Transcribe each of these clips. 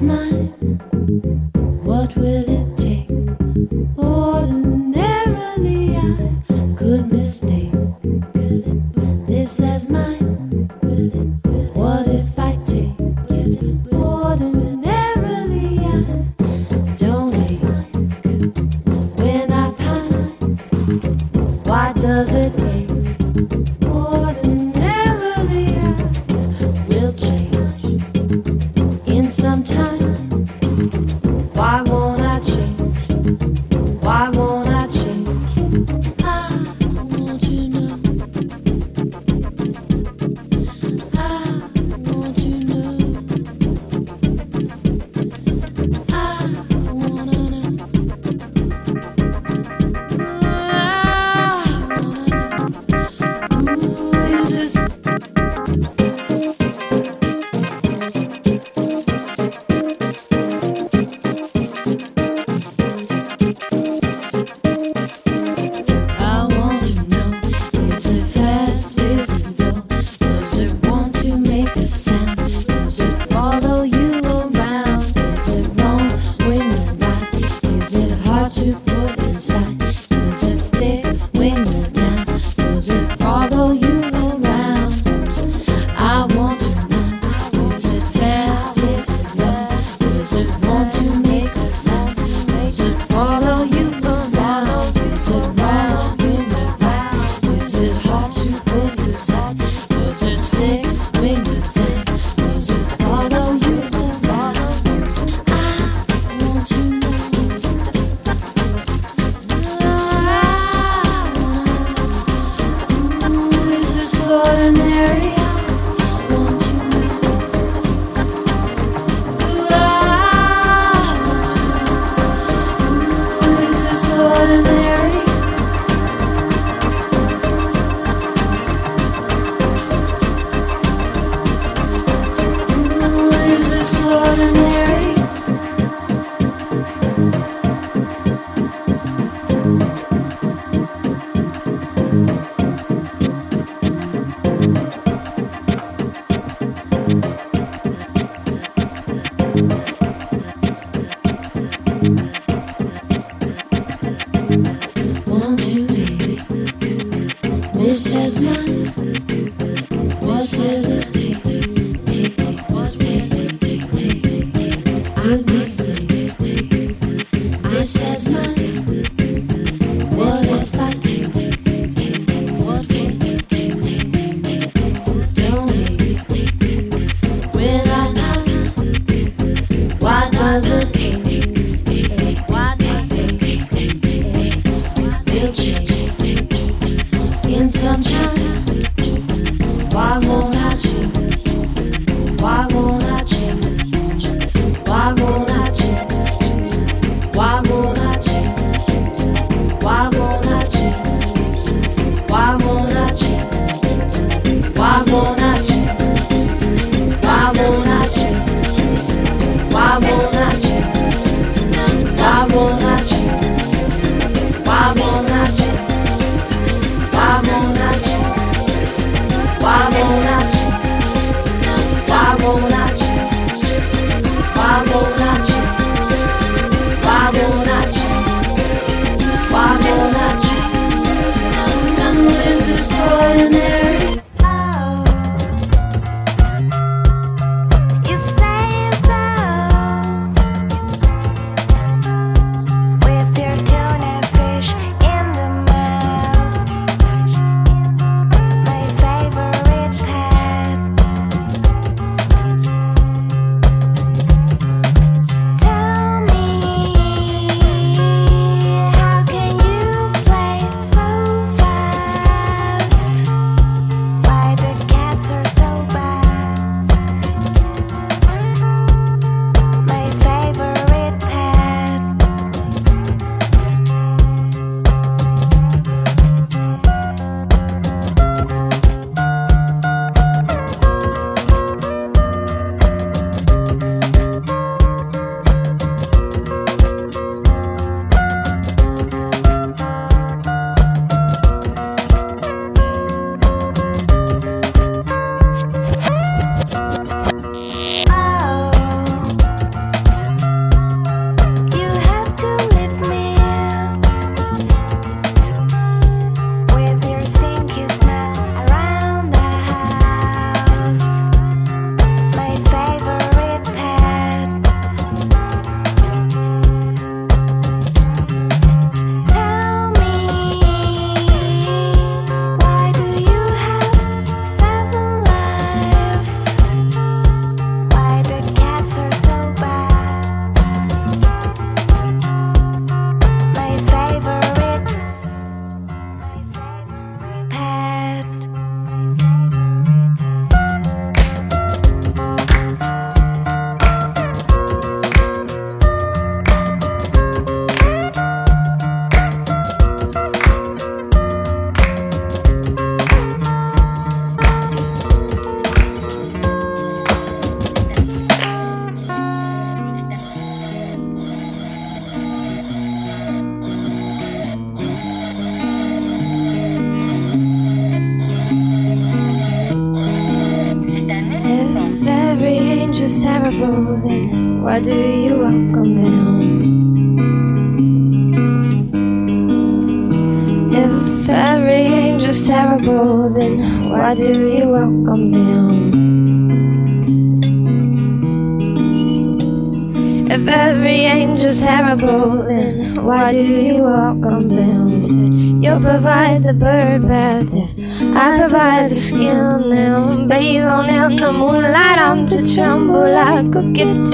Mal. Why You said you'll provide the bird bath if I provide the skin and bathe on in the moonlight. I'm to tremble like a kitten.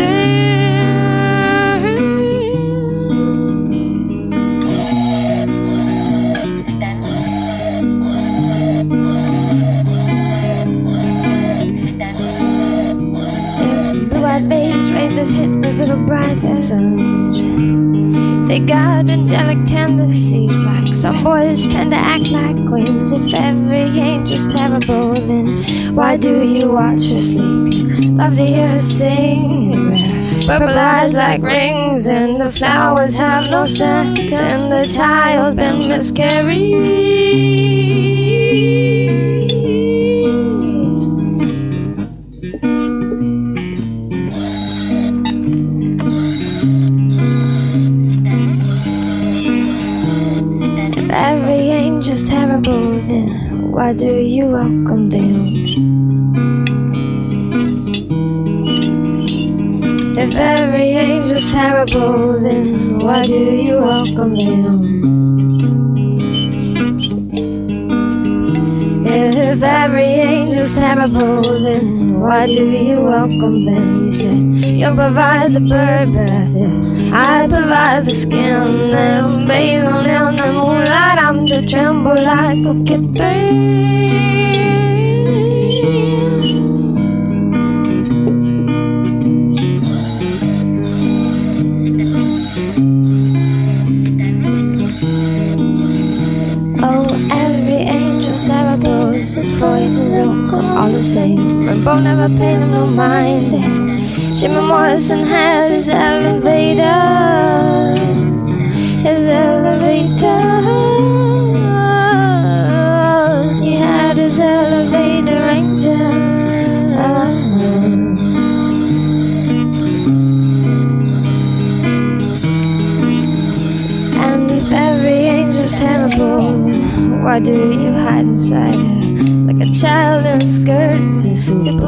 Blue-eyed babes raise hit those little brides as sons. They got angelic tendencies, like some boys tend to act like queens. If every angel's terrible, then why do you watch her sleep? Love to hear her sing. Purple eyes like rings, and the flowers have no scent, and the child's been miscarried. Do you welcome them? If every angel's terrible, then why do you welcome them? If every angel's terrible, then why do you welcome them? You said you'll provide the bird bath if I provide the skin and bathe on in the moonlight. I'm to tremble like a kitten. Same. Rimbaud never paid him no mind. Jimmy Morrison had his elevators. His elevators. He had his elevator angel. And if every angel's terrible, why do you hide inside? Like a child in a skirt,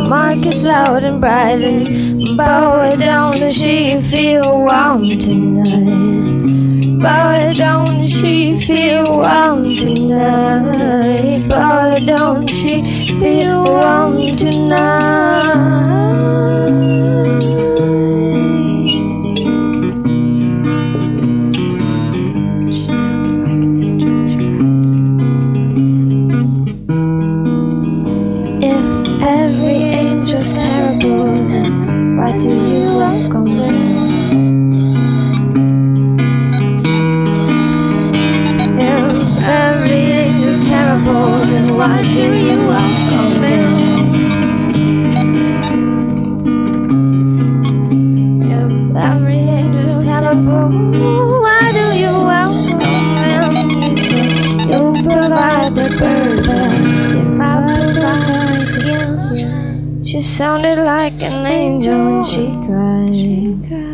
supermarket's loud and bright. And bow it down, does she feel warm tonight? Bow it down, does she feel warm tonight? Bow it down, does she feel warm tonight? She sounded like an angel when she cried.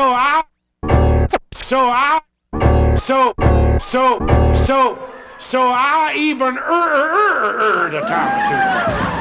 So I, so I, so, so, so, so I even er, er, er, er, the time too.